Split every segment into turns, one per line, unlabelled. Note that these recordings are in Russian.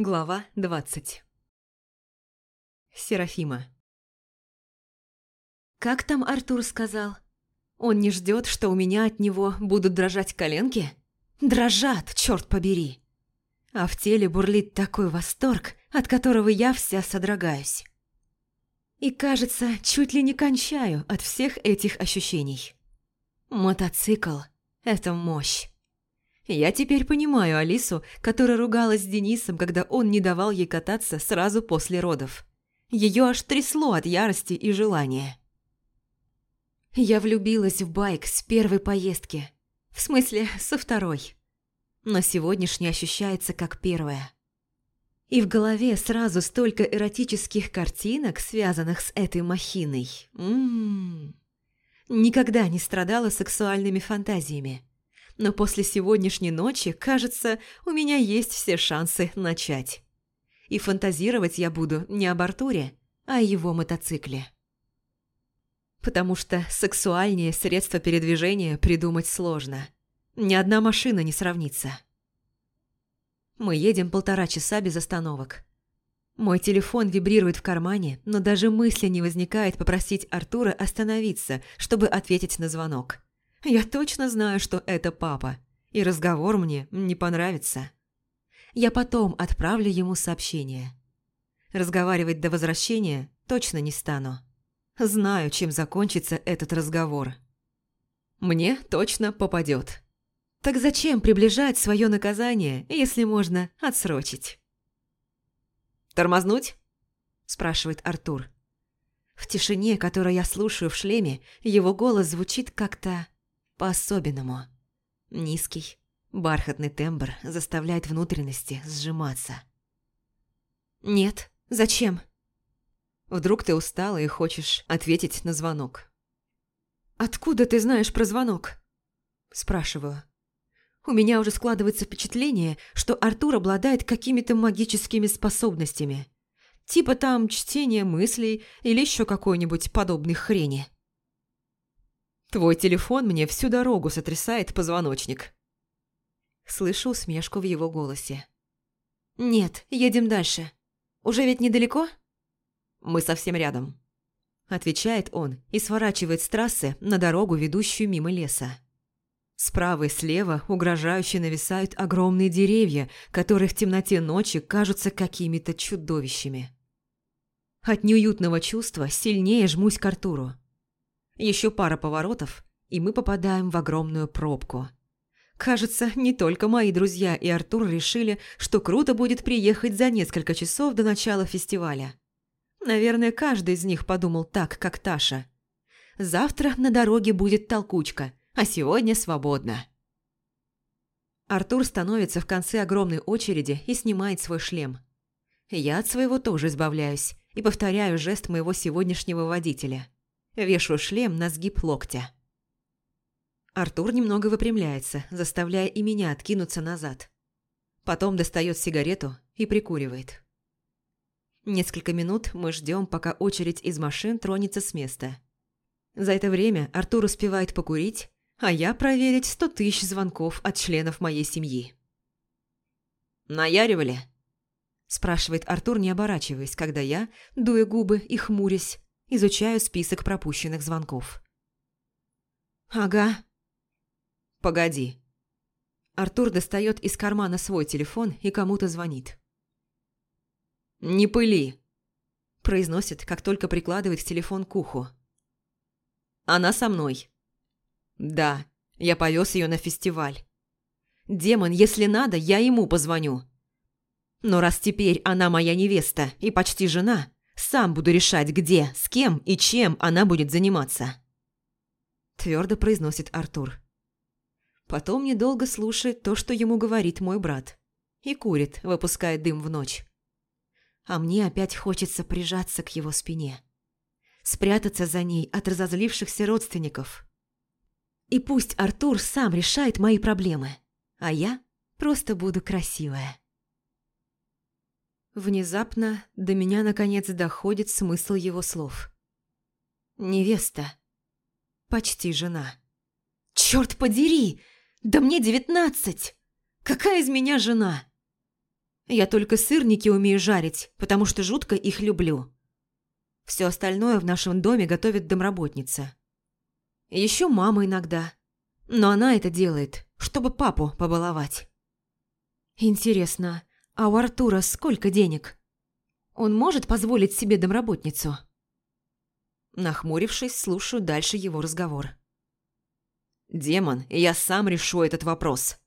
Глава 20 Серафима «Как там Артур сказал? Он не ждет, что у меня от него будут дрожать коленки? Дрожат, черт побери!» А в теле бурлит такой восторг, от которого я вся содрогаюсь. И, кажется, чуть ли не кончаю от всех этих ощущений. Мотоцикл – это мощь. Я теперь понимаю Алису, которая ругалась с Денисом, когда он не давал ей кататься сразу после родов. Ее аж трясло от ярости и желания. Я влюбилась в байк с первой поездки. В смысле, со второй. Но сегодняшняя ощущается как первая. И в голове сразу столько эротических картинок, связанных с этой махиной. М -м -м. Никогда не страдала сексуальными фантазиями но после сегодняшней ночи, кажется, у меня есть все шансы начать. И фантазировать я буду не об Артуре, а о его мотоцикле. Потому что сексуальнее средства передвижения придумать сложно. Ни одна машина не сравнится. Мы едем полтора часа без остановок. Мой телефон вибрирует в кармане, но даже мысли не возникает попросить Артура остановиться, чтобы ответить на звонок. Я точно знаю, что это папа, и разговор мне не понравится. Я потом отправлю ему сообщение. Разговаривать до возвращения точно не стану. Знаю, чем закончится этот разговор. Мне точно попадет. Так зачем приближать свое наказание, если можно отсрочить? «Тормознуть?» – спрашивает Артур. В тишине, которую я слушаю в шлеме, его голос звучит как-то по-особенному. Низкий, бархатный тембр заставляет внутренности сжиматься. «Нет, зачем?» Вдруг ты устала и хочешь ответить на звонок. «Откуда ты знаешь про звонок?» Спрашиваю. У меня уже складывается впечатление, что Артур обладает какими-то магическими способностями. Типа там чтение мыслей или еще какой-нибудь подобной хрени. Твой телефон мне всю дорогу сотрясает позвоночник. Слышу усмешку в его голосе. Нет, едем дальше. Уже ведь недалеко? Мы совсем рядом. Отвечает он и сворачивает с трассы на дорогу, ведущую мимо леса. Справа и слева угрожающе нависают огромные деревья, которые в темноте ночи кажутся какими-то чудовищами. От неуютного чувства сильнее жмусь к Артуру. Еще пара поворотов, и мы попадаем в огромную пробку. Кажется, не только мои друзья и Артур решили, что круто будет приехать за несколько часов до начала фестиваля. Наверное, каждый из них подумал так, как Таша. Завтра на дороге будет толкучка, а сегодня свободно. Артур становится в конце огромной очереди и снимает свой шлем. Я от своего тоже избавляюсь и повторяю жест моего сегодняшнего водителя – Вешаю шлем на сгиб локтя. Артур немного выпрямляется, заставляя и меня откинуться назад. Потом достает сигарету и прикуривает. Несколько минут мы ждем, пока очередь из машин тронется с места. За это время Артур успевает покурить, а я проверить сто тысяч звонков от членов моей семьи. «Наяривали?» – спрашивает Артур, не оборачиваясь, когда я, дуя губы и хмурясь, Изучаю список пропущенных звонков. «Ага». «Погоди». Артур достает из кармана свой телефон и кому-то звонит. «Не пыли», – произносит, как только прикладывает телефон к уху. «Она со мной». «Да, я повез ее на фестиваль». «Демон, если надо, я ему позвоню». «Но раз теперь она моя невеста и почти жена, сам буду решать, где, с кем и чем она будет заниматься. Твердо произносит Артур. Потом недолго слушает то, что ему говорит мой брат. И курит, выпуская дым в ночь. А мне опять хочется прижаться к его спине. Спрятаться за ней от разозлившихся родственников. И пусть Артур сам решает мои проблемы, а я просто буду красивая. Внезапно до меня наконец доходит смысл его слов. Невеста. Почти жена. Черт подери! Да мне девятнадцать! Какая из меня жена? Я только сырники умею жарить, потому что жутко их люблю. Все остальное в нашем доме готовит домработница. Еще мама иногда. Но она это делает, чтобы папу побаловать. Интересно, а у Артура сколько денег? Он может позволить себе домработницу? Нахмурившись, слушаю дальше его разговор. «Демон, я сам решу этот вопрос.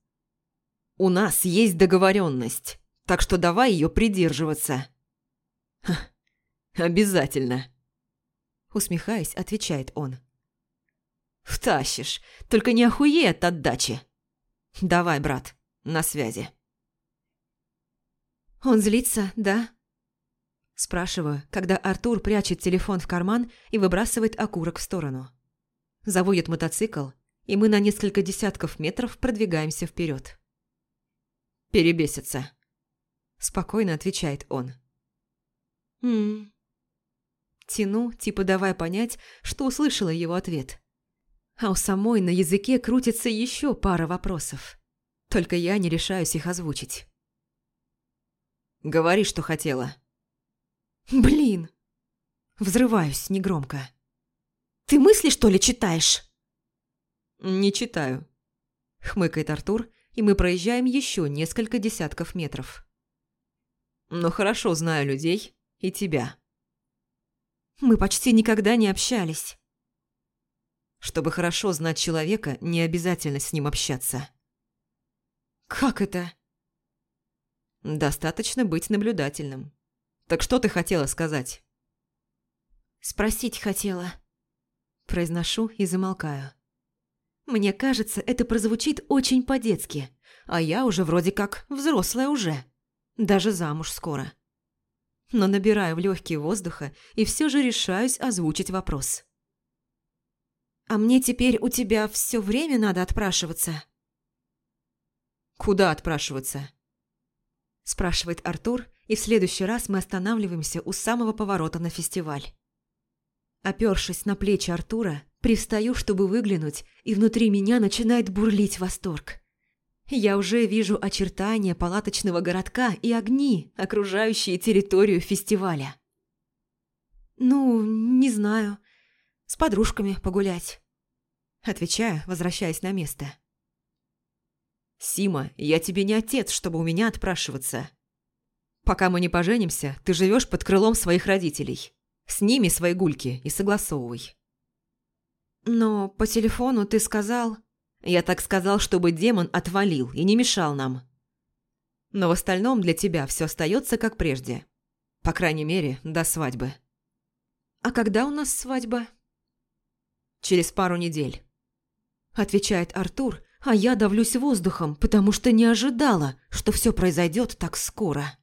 У нас есть договоренность, так что давай ее придерживаться». «Обязательно», — усмехаясь, отвечает он. «Втащишь, только не охуей от отдачи. Давай, брат, на связи». «Он злится, да?» Спрашиваю, когда Артур прячет телефон в карман и выбрасывает окурок в сторону. Заводит мотоцикл, и мы на несколько десятков метров продвигаемся вперед. «Перебесится», – спокойно отвечает он. «Ммм, Тяну, типа давая понять, что услышала его ответ. А у самой на языке крутится еще пара вопросов. Только я не решаюсь их озвучить. «Говори, что хотела». «Блин!» Взрываюсь негромко. «Ты мысли, что ли, читаешь?» «Не читаю», — хмыкает Артур, и мы проезжаем еще несколько десятков метров. «Но хорошо знаю людей и тебя». Мы почти никогда не общались. Чтобы хорошо знать человека, не обязательно с ним общаться. Как это? Достаточно быть наблюдательным. Так что ты хотела сказать? Спросить хотела. Произношу и замолкаю. Мне кажется, это прозвучит очень по-детски, а я уже вроде как взрослая уже. Даже замуж скоро но набираю в легкие воздуха и все же решаюсь озвучить вопрос. «А мне теперь у тебя все время надо отпрашиваться?» «Куда отпрашиваться?» Спрашивает Артур, и в следующий раз мы останавливаемся у самого поворота на фестиваль. Опершись на плечи Артура, пристаю, чтобы выглянуть, и внутри меня начинает бурлить восторг. Я уже вижу очертания палаточного городка и огни, окружающие территорию фестиваля. «Ну, не знаю. С подружками погулять». Отвечаю, возвращаясь на место. «Сима, я тебе не отец, чтобы у меня отпрашиваться. Пока мы не поженимся, ты живешь под крылом своих родителей. С ними свои гульки и согласовывай». «Но по телефону ты сказал...» Я так сказал, чтобы демон отвалил и не мешал нам. Но в остальном для тебя все остается как прежде. По крайней мере, до свадьбы. А когда у нас свадьба? Через пару недель. Отвечает Артур, а я давлюсь воздухом, потому что не ожидала, что все произойдет так скоро.